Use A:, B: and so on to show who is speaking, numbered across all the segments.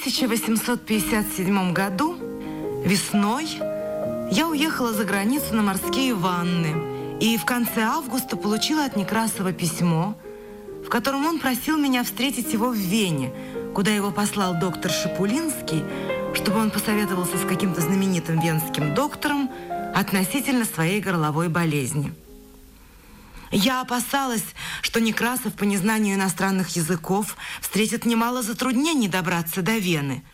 A: 1857 году, весной, я уехала за границу на морские ванны и в конце августа получила от Некрасова письмо, в котором он просил меня встретить его в Вене, куда его послал доктор Шипулинский, чтобы он посоветовался с каким-то знаменитым венским доктором относительно своей горловой болезни. Я опасалась, что Некрасов по незнанию иностранных языков встретит немало затруднений добраться до Вены.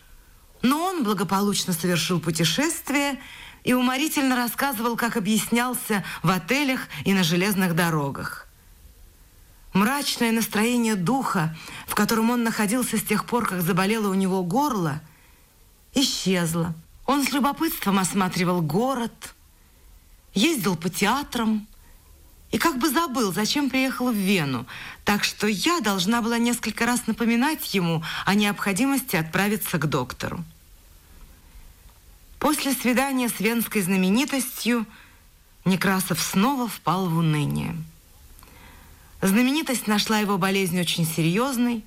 A: Но он благополучно совершил путешествие и уморительно рассказывал, как объяснялся в отелях и на железных дорогах. Мрачное настроение духа, в котором он находился с тех пор, как заболело у него горло, исчезло. Он с любопытством осматривал город, ездил по театрам, и как бы забыл, зачем приехал в Вену, так что я должна была несколько раз напоминать ему о необходимости отправиться к доктору. После свидания с венской знаменитостью Некрасов снова впал в уныние. Знаменитость нашла его болезнь очень серьезной,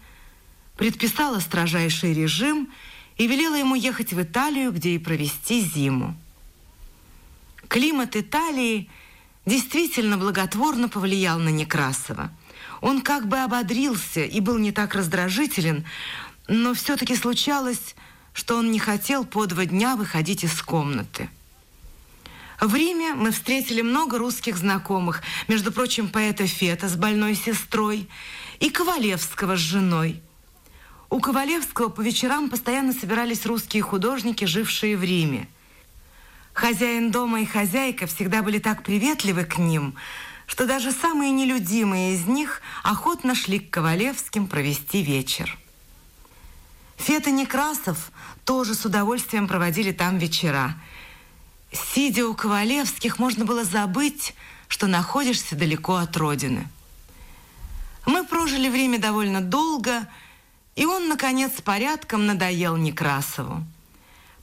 A: предписала строжайший режим и велела ему ехать в Италию, где и провести зиму. Климат Италии – действительно благотворно повлиял на Некрасова. Он как бы ободрился и был не так раздражителен, но все-таки случалось, что он не хотел по два дня выходить из комнаты. В Риме мы встретили много русских знакомых, между прочим, поэта Фета с больной сестрой и Ковалевского с женой. У Ковалевского по вечерам постоянно собирались русские художники, жившие в Риме – Хозяин дома и хозяйка всегда были так приветливы к ним, что даже самые нелюдимые из них охотно шли к Ковалевским провести вечер. Фета Некрасов тоже с удовольствием проводили там вечера. Сидя у Ковалевских, можно было забыть, что находишься далеко от родины. Мы прожили время довольно долго, и он, наконец, порядком надоел Некрасову.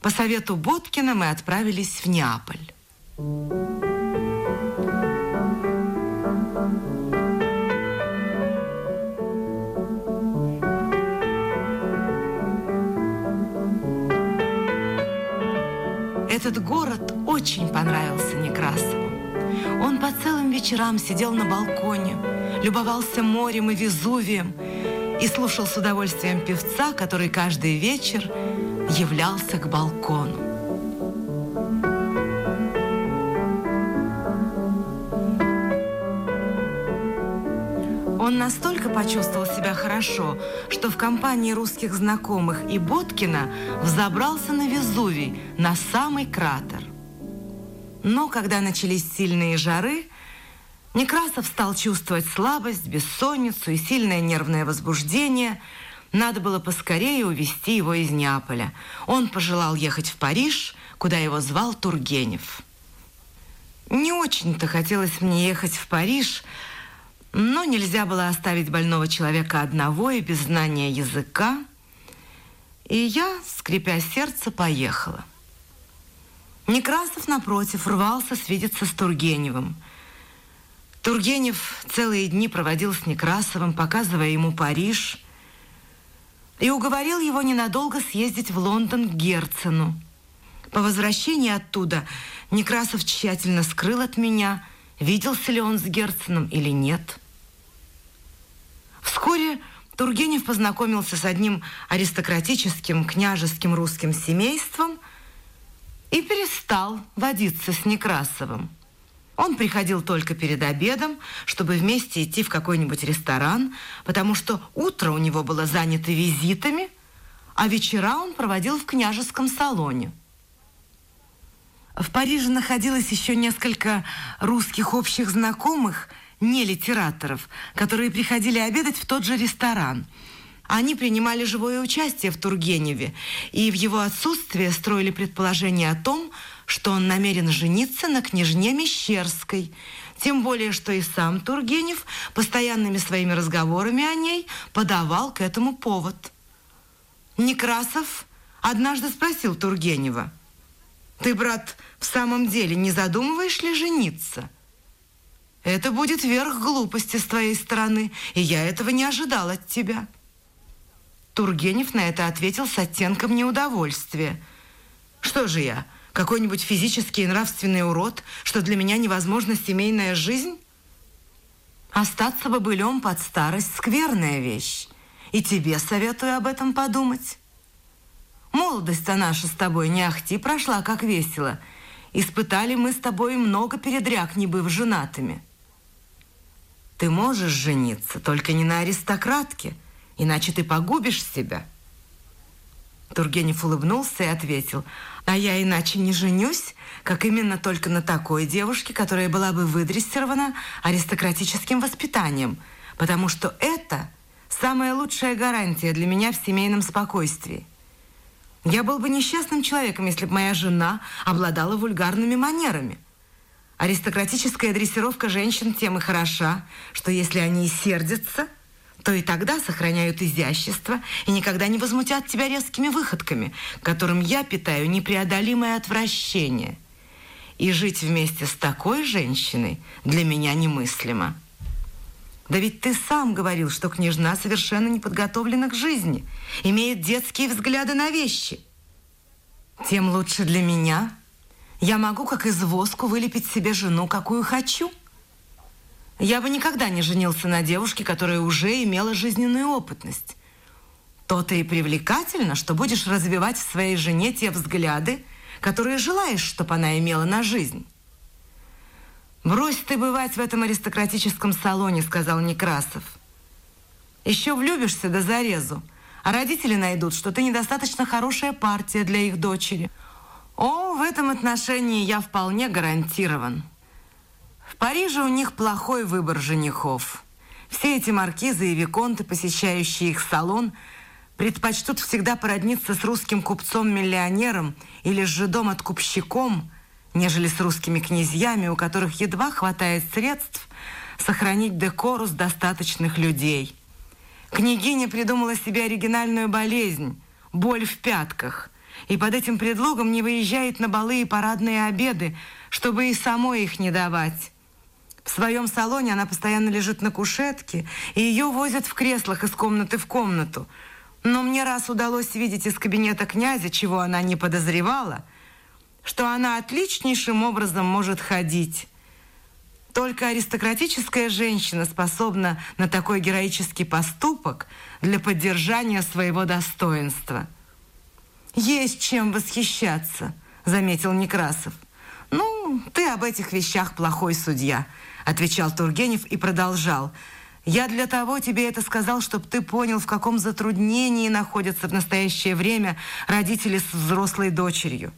A: По совету Боткина мы отправились в Неаполь. Этот город очень понравился Некрасову. Он по целым вечерам сидел на балконе, любовался морем и Везувием и слушал с удовольствием певца, который каждый вечер являлся к балкону. Он настолько почувствовал себя хорошо, что в компании русских знакомых и Боткина взобрался на Везувий, на самый кратер. Но когда начались сильные жары, Некрасов стал чувствовать слабость, бессонницу и сильное нервное возбуждение – надо было поскорее увезти его из Неаполя. Он пожелал ехать в Париж, куда его звал Тургенев. Не очень-то хотелось мне ехать в Париж, но нельзя было оставить больного человека одного и без знания языка. И я, скрипя сердце, поехала. Некрасов, напротив, рвался свидеться с Тургеневым. Тургенев целые дни проводил с Некрасовым, показывая ему Париж – и уговорил его ненадолго съездить в Лондон к Герцену. По возвращении оттуда Некрасов тщательно скрыл от меня, виделся ли он с Герценом или нет. Вскоре Тургенев познакомился с одним аристократическим княжеским русским семейством и перестал водиться с Некрасовым. Он приходил только перед обедом, чтобы вместе идти в какой-нибудь ресторан, потому что утро у него было занято визитами, а вечера он проводил в княжеском салоне. В Париже находилось еще несколько русских общих знакомых, не литераторов, которые приходили обедать в тот же ресторан. Они принимали живое участие в Тургеневе и в его отсутствие строили предположение о том, что он намерен жениться на княжне Мещерской, тем более, что и сам Тургенев постоянными своими разговорами о ней подавал к этому повод. Некрасов однажды спросил Тургенева, «Ты, брат, в самом деле не задумываешь ли жениться?» «Это будет верх глупости с твоей стороны, и я этого не ожидал от тебя». Тургенев на это ответил с оттенком неудовольствия. «Что же я, какой-нибудь физический и нравственный урод, что для меня невозможна семейная жизнь?» Остаться бобылем под старость – скверная вещь. И тебе советую об этом подумать. Молодость-то наша с тобой не ахти прошла, как весело. Испытали мы с тобой много передряг, не быв женатыми. Ты можешь жениться, только не на аристократке, иначе ты погубишь себя. Тургенев улыбнулся и ответил, а я иначе не женюсь, как именно только на такой девушке, которая была бы выдрессирована аристократическим воспитанием, потому что это самая лучшая гарантия для меня в семейном спокойствии. Я был бы несчастным человеком, если бы моя жена обладала вульгарными манерами. Аристократическая дрессировка женщин тем и хороша, что если они сердятся, то и тогда сохраняют изящество и никогда не возмутят тебя резкими выходками, которым я питаю непреодолимое отвращение – и жить вместе с такой женщиной для меня немыслимо. Да ведь ты сам говорил, что княжна совершенно не подготовлена к жизни, имеет детские взгляды на вещи. Тем лучше для меня. Я могу, как из воску, вылепить себе жену, какую хочу. Я бы никогда не женился на девушке, которая уже имела жизненную опытность. То-то и привлекательно, что будешь развивать в своей жене те взгляды, которые желаешь, чтобы она имела на жизнь. «Брось ты бывать в этом аристократическом салоне», — сказал Некрасов. «Еще влюбишься до зарезу, а родители найдут, что ты недостаточно хорошая партия для их дочери. О, в этом отношении я вполне гарантирован. В Париже у них плохой выбор женихов. Все эти маркизы и виконты, посещающие их салон — предпочтут всегда породниться с русским купцом-миллионером или с жидом-откупщиком, нежели с русскими князьями, у которых едва хватает средств сохранить декорус достаточных людей. Княгиня придумала себе оригинальную болезнь – боль в пятках, и под этим предлогом не выезжает на балы и парадные обеды, чтобы и самой их не давать. В своем салоне она постоянно лежит на кушетке, и ее возят в креслах из комнаты в комнату – но мне раз удалось видеть из кабинета князя, чего она не подозревала, что она отличнейшим образом может ходить. Только аристократическая женщина способна на такой героический поступок для поддержания своего достоинства. «Есть чем восхищаться», — заметил Некрасов. «Ну, ты об этих вещах плохой судья», — отвечал Тургенев и продолжал — я для того тебе это сказал, чтобы ты понял, в каком затруднении находятся в настоящее время родители с взрослой дочерью.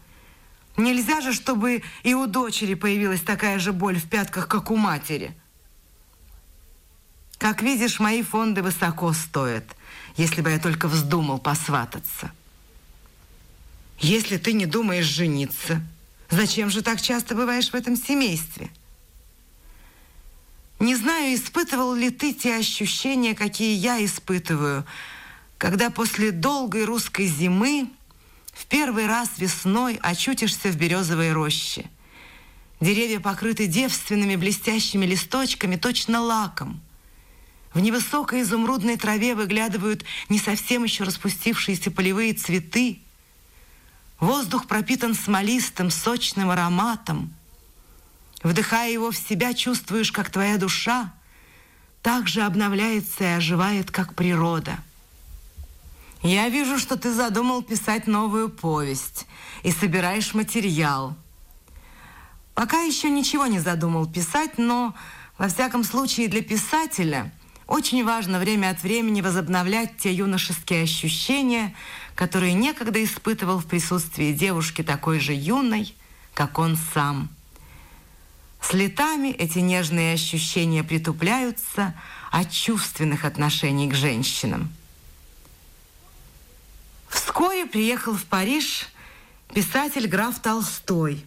A: Нельзя же, чтобы и у дочери появилась такая же боль в пятках, как у матери. Как видишь, мои фонды высоко стоят, если бы я только вздумал посвататься. Если ты не думаешь жениться, зачем же так часто бываешь в этом семействе? Не знаю, испытывал ли ты те ощущения, какие я испытываю, когда после долгой русской зимы в первый раз весной очутишься в березовой роще. Деревья покрыты девственными блестящими листочками, точно лаком. В невысокой изумрудной траве выглядывают не совсем еще распустившиеся полевые цветы. Воздух пропитан смолистым, сочным ароматом – Вдыхая его в себя, чувствуешь, как твоя душа так же обновляется и оживает, как природа. Я вижу, что ты задумал писать новую повесть и собираешь материал. Пока еще ничего не задумал писать, но, во всяком случае, для писателя очень важно время от времени возобновлять те юношеские ощущения, которые некогда испытывал в присутствии девушки такой же юной, как он сам – с летами эти нежные ощущения притупляются от чувственных отношений к женщинам. Вскоре приехал в Париж писатель граф Толстой.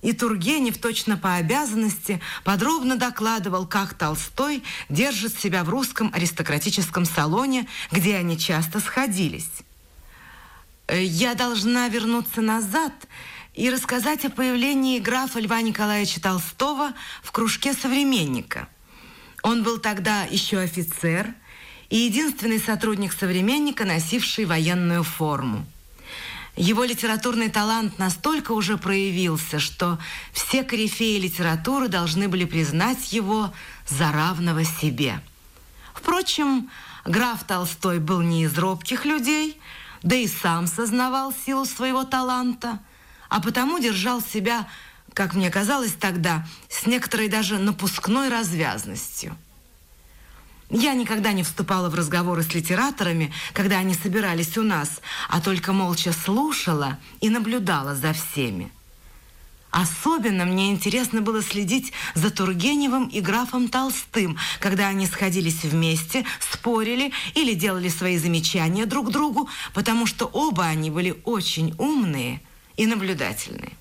A: И Тургенев точно по обязанности подробно докладывал, как Толстой держит себя в русском аристократическом салоне, где они часто сходились. «Я должна вернуться назад», и рассказать о появлении графа Льва Николаевича Толстого в кружке «Современника». Он был тогда еще офицер и единственный сотрудник современника, носивший военную форму. Его литературный талант настолько уже проявился, что все корифеи литературы должны были признать его за равного себе. Впрочем, граф Толстой был не из робких людей, да и сам сознавал силу своего таланта, а потому держал себя, как мне казалось тогда, с некоторой даже напускной развязностью. Я никогда не вступала в разговоры с литераторами, когда они собирались у нас, а только молча слушала и наблюдала за всеми. Особенно мне интересно было следить за Тургеневым и графом Толстым, когда они сходились вместе, спорили или делали свои замечания друг другу, потому что оба они были очень умные и наблюдательные.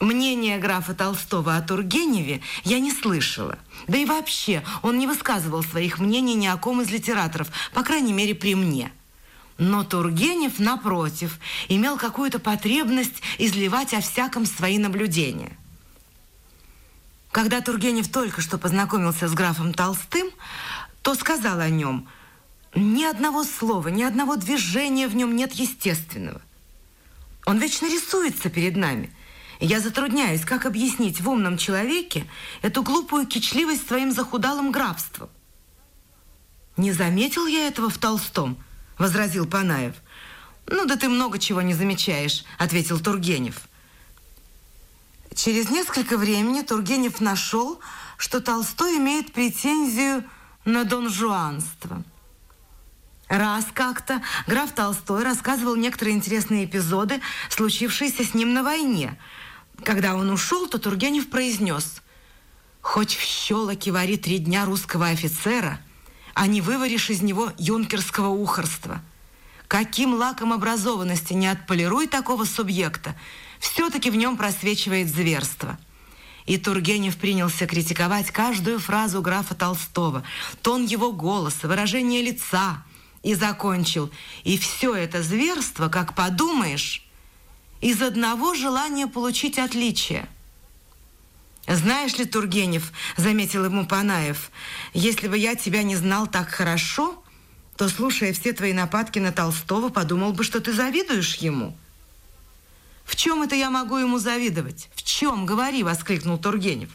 A: Мнение графа Толстого о Тургеневе я не слышала. Да и вообще он не высказывал своих мнений ни о ком из литераторов, по крайней мере при мне – но Тургенев, напротив, имел какую-то потребность изливать о всяком свои наблюдения. Когда Тургенев только что познакомился с графом Толстым, то сказал о нем, ни одного слова, ни одного движения в нем нет естественного. Он вечно рисуется перед нами. Я затрудняюсь, как объяснить в умном человеке эту глупую кичливость своим захудалым графством. Не заметил я этого в Толстом – возразил Панаев. «Ну да ты много чего не замечаешь», — ответил Тургенев. Через несколько времени Тургенев нашел, что Толстой имеет претензию на донжуанство. Раз как-то граф Толстой рассказывал некоторые интересные эпизоды, случившиеся с ним на войне. Когда он ушел, то Тургенев произнес «Хоть в щелоке вари три дня русского офицера», а не вываришь из него юнкерского ухорства. Каким лаком образованности не отполируй такого субъекта, все-таки в нем просвечивает зверство. И Тургенев принялся критиковать каждую фразу графа Толстого, тон его голоса, выражение лица, и закончил. И все это зверство, как подумаешь, из одного желания получить отличие – «Знаешь ли, Тургенев, — заметил ему Панаев, — если бы я тебя не знал так хорошо, то, слушая все твои нападки на Толстого, подумал бы, что ты завидуешь ему». «В чем это я могу ему завидовать? В чем? Говори!» — воскликнул Тургенев.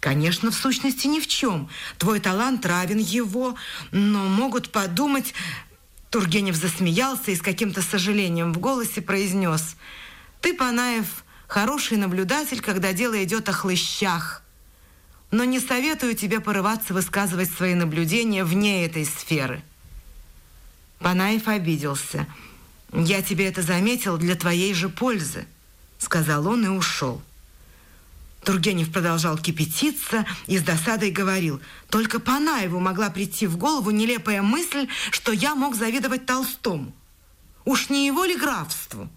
A: «Конечно, в сущности, ни в чем. Твой талант равен его, но могут подумать...» Тургенев засмеялся и с каким-то сожалением в голосе произнес. «Ты, Панаев, хороший наблюдатель, когда дело идет о хлыщах. Но не советую тебе порываться высказывать свои наблюдения вне этой сферы. Панаев обиделся. «Я тебе это заметил для твоей же пользы», — сказал он и ушел. Тургенев продолжал кипятиться и с досадой говорил, «Только Панаеву могла прийти в голову нелепая мысль, что я мог завидовать Толстому. Уж не его ли графству?»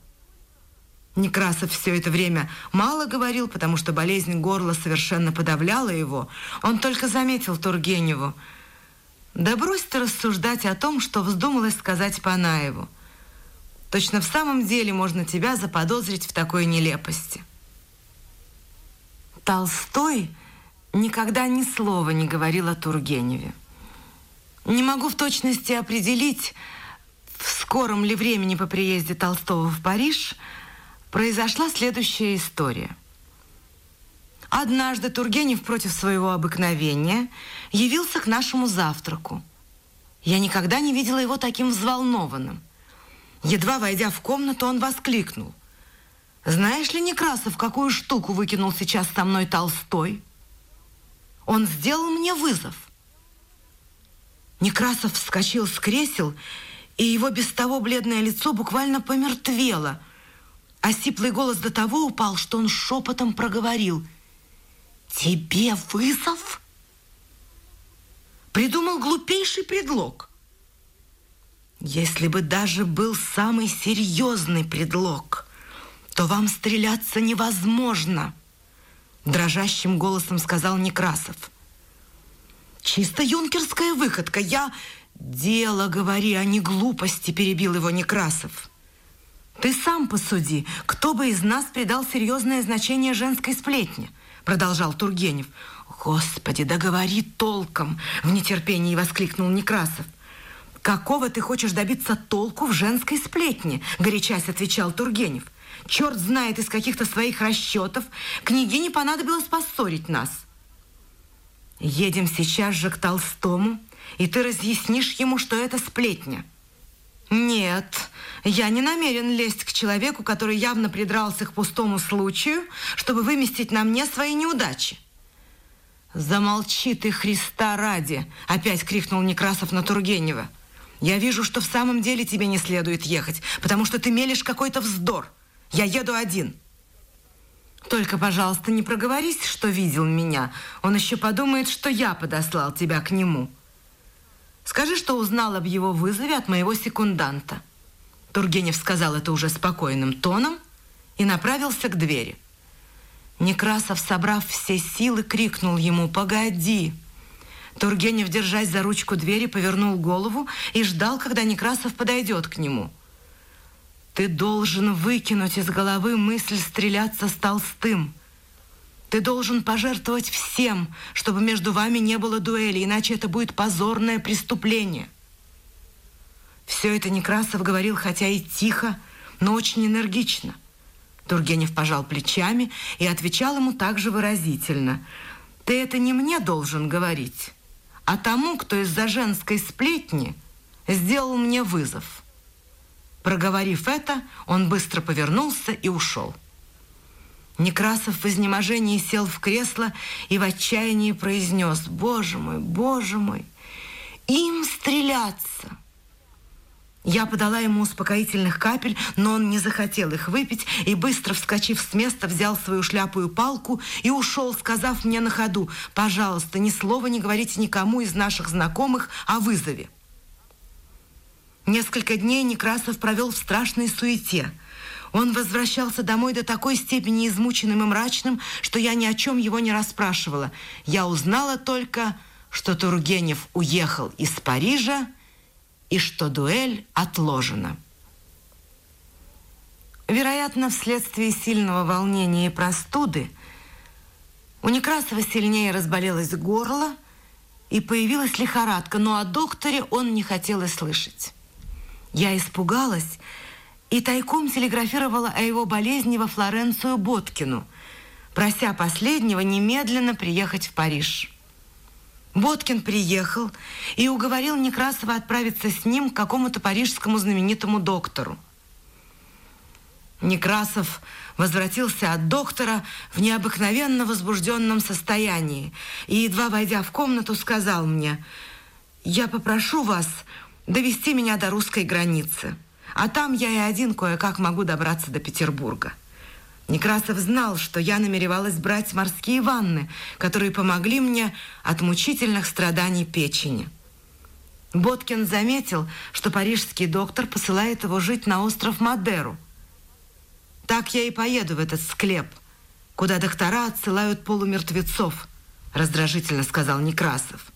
A: Некрасов все это время мало говорил, потому что болезнь горла совершенно подавляла его. Он только заметил Тургеневу. «Да брось ты рассуждать о том, что вздумалось сказать Панаеву. Точно в самом деле можно тебя заподозрить в такой нелепости». Толстой никогда ни слова не говорил о Тургеневе. Не могу в точности определить, в скором ли времени по приезде Толстого в Париж – произошла следующая история. Однажды Тургенев против своего обыкновения явился к нашему завтраку. Я никогда не видела его таким взволнованным. Едва войдя в комнату, он воскликнул. «Знаешь ли, Некрасов, какую штуку выкинул сейчас со мной Толстой? Он сделал мне вызов». Некрасов вскочил с кресел, и его без того бледное лицо буквально помертвело – а сиплый голос до того упал, что он шепотом проговорил. «Тебе вызов?» Придумал глупейший предлог. Если бы даже был самый серьезный предлог, то вам стреляться невозможно, дрожащим голосом сказал Некрасов. Чисто юнкерская выходка. Я... Дело, говори, а не глупости, перебил его Некрасов. Ты сам посуди, кто бы из нас придал серьезное значение женской сплетне? продолжал Тургенев. Господи, да говори толком, в нетерпении воскликнул Некрасов. «Какого ты хочешь добиться толку в женской сплетне?» – горячась отвечал Тургенев. «Черт знает из каких-то своих расчетов. Княгине понадобилось поссорить нас». «Едем сейчас же к Толстому, и ты разъяснишь ему, что это сплетня». «Нет, я не намерен лезть к человеку, который явно придрался к пустому случаю, чтобы выместить на мне свои неудачи». «Замолчи ты, Христа ради!» – опять крикнул Некрасов на Тургенева. Я вижу, что в самом деле тебе не следует ехать, потому что ты мелешь какой-то вздор. Я еду один. Только, пожалуйста, не проговорись, что видел меня. Он еще подумает, что я подослал тебя к нему. Скажи, что узнал об его вызове от моего секунданта. Тургенев сказал это уже спокойным тоном и направился к двери. Некрасов, собрав все силы, крикнул ему «Погоди!» Тургенев, держась за ручку двери, повернул голову и ждал, когда Некрасов подойдет к нему. «Ты должен выкинуть из головы мысль стреляться с Толстым. Ты должен пожертвовать всем, чтобы между вами не было дуэли, иначе это будет позорное преступление». Все это Некрасов говорил, хотя и тихо, но очень энергично. Тургенев пожал плечами и отвечал ему также выразительно. «Ты это не мне должен говорить» а тому, кто из-за женской сплетни сделал мне вызов. Проговорив это, он быстро повернулся и ушел. Некрасов в изнеможении сел в кресло и в отчаянии произнес «Боже мой, боже мой, им стреляться!» Я подала ему успокоительных капель, но он не захотел их выпить и, быстро вскочив с места, взял свою шляпу и палку и ушел, сказав мне на ходу, «Пожалуйста, ни слова не говорите никому из наших знакомых о вызове». Несколько дней Некрасов провел в страшной суете. Он возвращался домой до такой степени измученным и мрачным, что я ни о чем его не расспрашивала. Я узнала только, что Тургенев уехал из Парижа, и что дуэль отложена. Вероятно, вследствие сильного волнения и простуды у Некрасова сильнее разболелось горло и появилась лихорадка, но о докторе он не хотел и слышать. Я испугалась и тайком телеграфировала о его болезни во Флоренцию Боткину, прося последнего немедленно приехать в Париж. Боткин приехал и уговорил Некрасова отправиться с ним к какому-то парижскому знаменитому доктору. Некрасов возвратился от доктора в необыкновенно возбужденном состоянии и, едва войдя в комнату, сказал мне, «Я попрошу вас довести меня до русской границы, а там я и один кое-как могу добраться до Петербурга». Некрасов знал, что я намеревалась брать морские ванны, которые помогли мне от мучительных страданий печени. Боткин заметил, что парижский доктор посылает его жить на остров Мадеру. «Так я и поеду в этот склеп, куда доктора отсылают полумертвецов», раздражительно сказал Некрасов.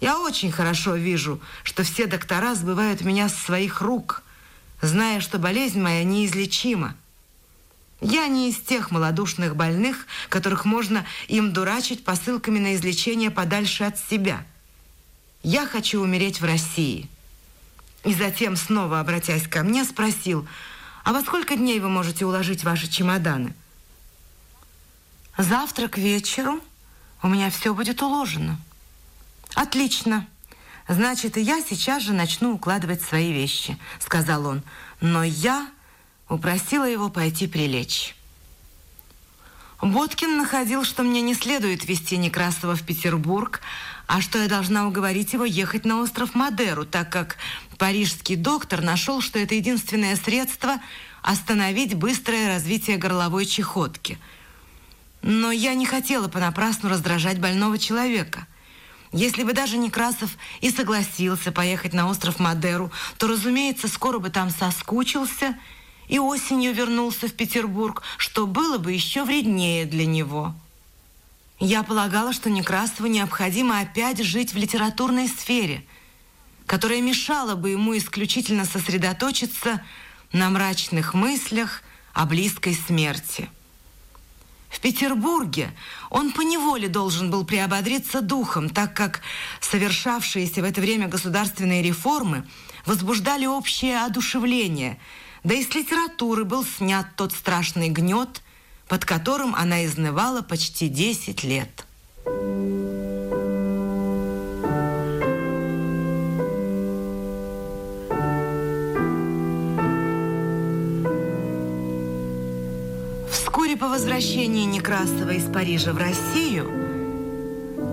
A: «Я очень хорошо вижу, что все доктора сбывают меня с своих рук, зная, что болезнь моя неизлечима. Я не из тех малодушных больных, которых можно им дурачить посылками на излечение подальше от себя. Я хочу умереть в России. И затем, снова обратясь ко мне, спросил, а во сколько дней вы можете уложить ваши чемоданы? Завтра к вечеру у меня все будет уложено. Отлично. Значит, и я сейчас же начну укладывать свои вещи, сказал он. Но я упросила его пойти прилечь. Боткин находил, что мне не следует вести Некрасова в Петербург, а что я должна уговорить его ехать на остров Мадеру, так как парижский доктор нашел, что это единственное средство остановить быстрое развитие горловой чехотки. Но я не хотела понапрасну раздражать больного человека. Если бы даже Некрасов и согласился поехать на остров Мадеру, то, разумеется, скоро бы там соскучился – и осенью вернулся в Петербург, что было бы еще вреднее для него. Я полагала, что Некрасову необходимо опять жить в литературной сфере, которая мешала бы ему исключительно сосредоточиться на мрачных мыслях о близкой смерти. В Петербурге он поневоле должен был приободриться духом, так как совершавшиеся в это время государственные реформы возбуждали общее одушевление, да и с литературы был снят тот страшный гнет, под которым она изнывала почти 10 лет. Возвращении Некрасова из Парижа в Россию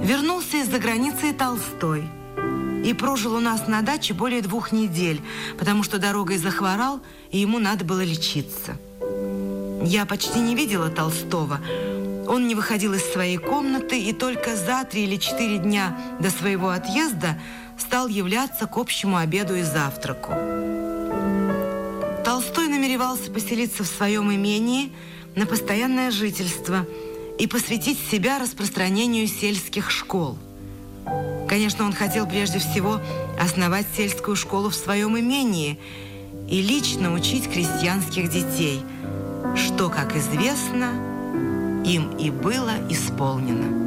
A: вернулся из-за границы Толстой и прожил у нас на даче более двух недель, потому что дорогой захворал, и ему надо было лечиться. Я почти не видела Толстого. Он не выходил из своей комнаты и только за три или четыре дня до своего отъезда стал являться к общему обеду и завтраку. Толстой намеревался поселиться в своем имении на постоянное жительство и посвятить себя распространению сельских школ. Конечно, он хотел прежде всего основать сельскую школу в своем имении и лично учить крестьянских детей – что, как известно, им и было исполнено.